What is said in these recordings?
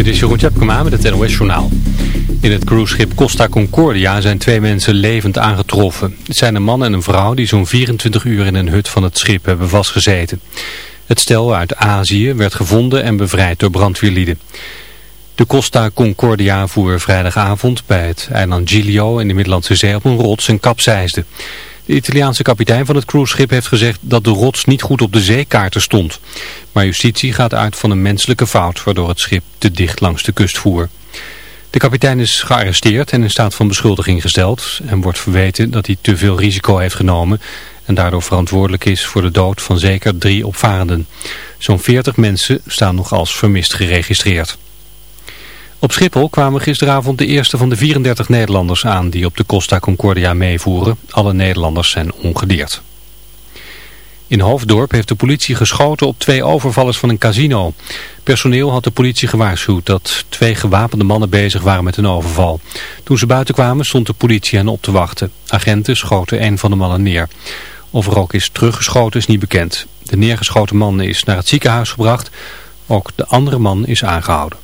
Dit is Jeroen Tjepkema met het NOS Journaal. In het cruiseschip Costa Concordia zijn twee mensen levend aangetroffen. Het zijn een man en een vrouw die zo'n 24 uur in een hut van het schip hebben vastgezeten. Het stel uit Azië werd gevonden en bevrijd door brandweerlieden. De Costa Concordia voer vrijdagavond bij het eiland Giglio in de Middellandse Zee op een rots en kapseisde. De Italiaanse kapitein van het cruiseschip heeft gezegd dat de rots niet goed op de zeekaarten stond. Maar justitie gaat uit van een menselijke fout waardoor het schip te dicht langs de kust voer. De kapitein is gearresteerd en in staat van beschuldiging gesteld en wordt verweten dat hij te veel risico heeft genomen en daardoor verantwoordelijk is voor de dood van zeker drie opvarenden. Zo'n 40 mensen staan nog als vermist geregistreerd. Op Schiphol kwamen gisteravond de eerste van de 34 Nederlanders aan die op de Costa Concordia meevoeren. Alle Nederlanders zijn ongedeerd. In Hoofddorp heeft de politie geschoten op twee overvallers van een casino. Personeel had de politie gewaarschuwd dat twee gewapende mannen bezig waren met een overval. Toen ze buiten kwamen stond de politie hen op te wachten. Agenten schoten een van de mannen neer. Of er ook is teruggeschoten is niet bekend. De neergeschoten man is naar het ziekenhuis gebracht. Ook de andere man is aangehouden.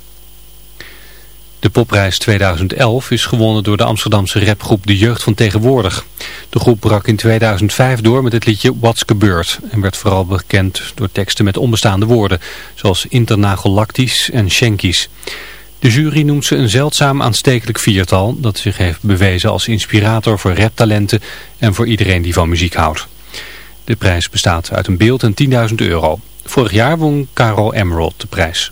De popprijs 2011 is gewonnen door de Amsterdamse rapgroep De Jeugd van Tegenwoordig. De groep brak in 2005 door met het liedje What's Gebeurd en werd vooral bekend door teksten met onbestaande woorden, zoals internagellactisch en schenkies. De jury noemt ze een zeldzaam aanstekelijk viertal dat zich heeft bewezen als inspirator voor raptalenten en voor iedereen die van muziek houdt. De prijs bestaat uit een beeld en 10.000 euro. Vorig jaar won Caro Emerald de prijs.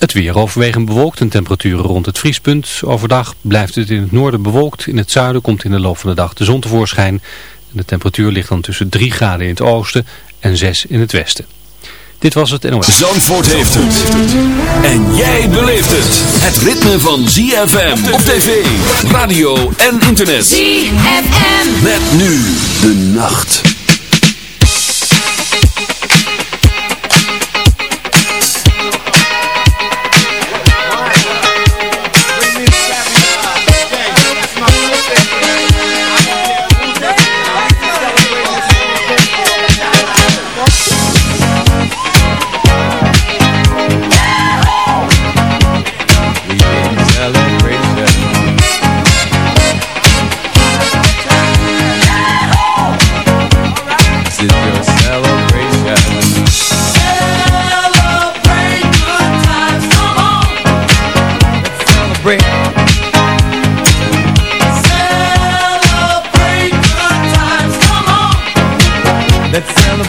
Het weer overwegend bewolkt en temperaturen rond het vriespunt. Overdag blijft het in het noorden bewolkt. In het zuiden komt in de loop van de dag de zon tevoorschijn. En de temperatuur ligt dan tussen 3 graden in het oosten en 6 in het westen. Dit was het NOS. Zandvoort heeft het. En jij beleeft het. Het ritme van ZFM op tv, radio en internet. ZFM. Met nu de nacht.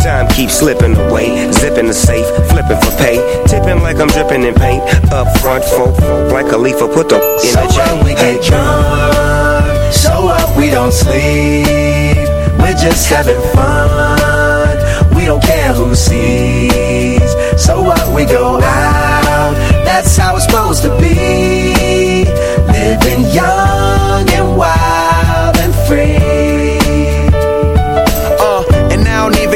Time keeps slipping away. Zipping the safe, flipping for pay. Tipping like I'm dripping in paint. Up front, folk, folk like a leaf, put the in So the chain. what we get drunk, so what we don't sleep. We're just having fun. We don't care who sees. So what we go out, that's how it's supposed to be. Living young and wild and free.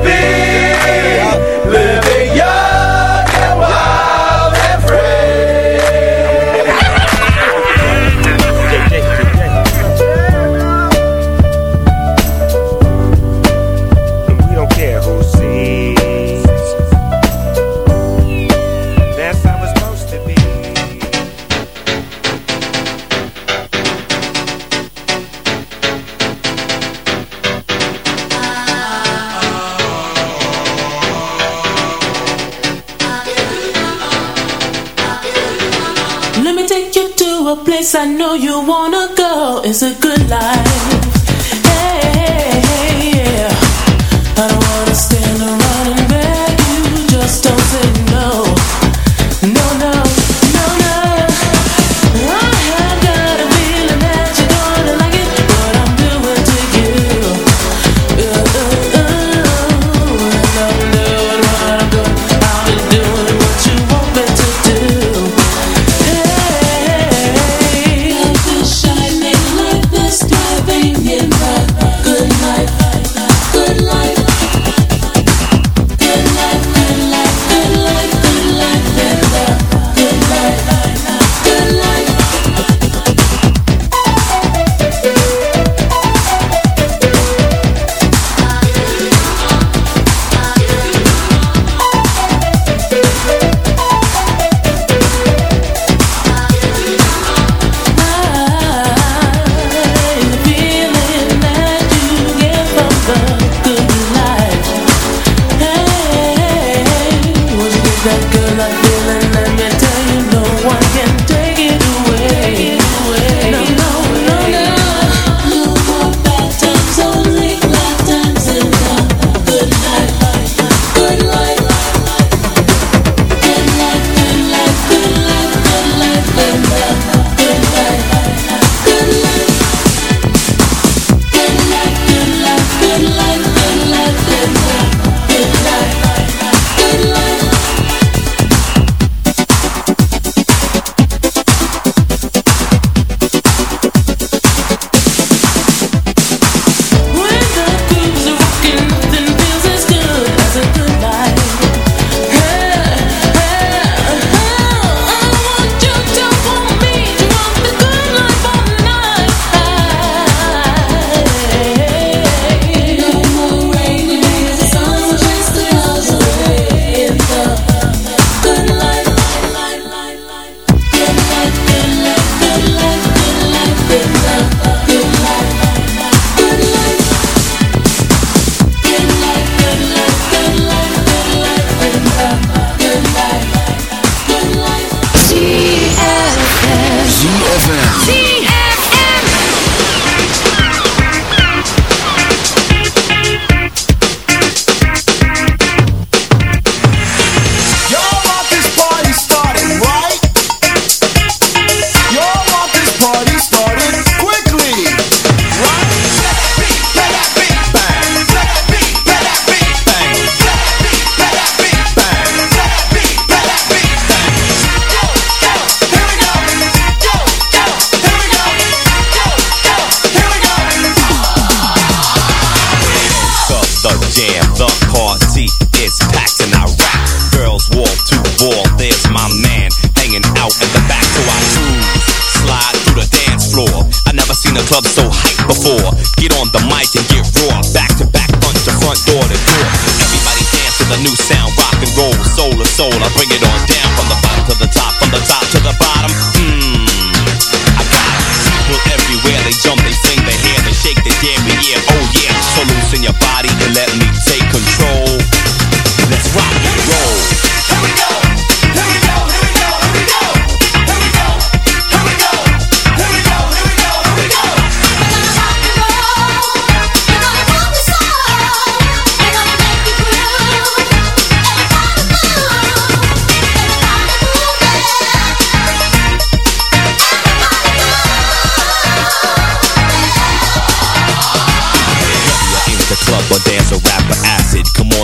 be. It's a good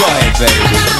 Try baby.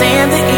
in the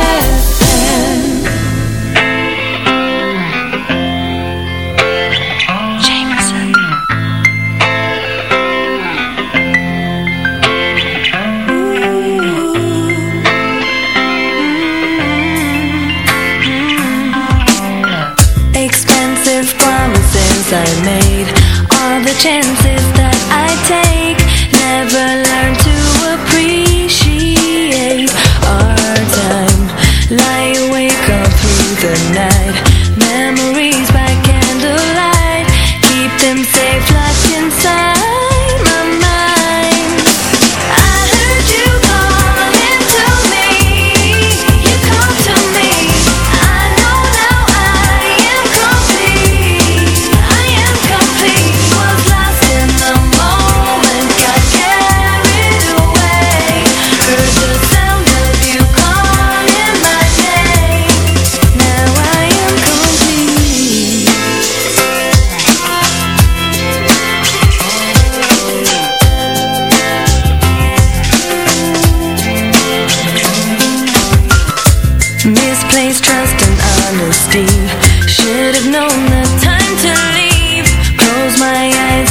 the time to leave. Close my eyes.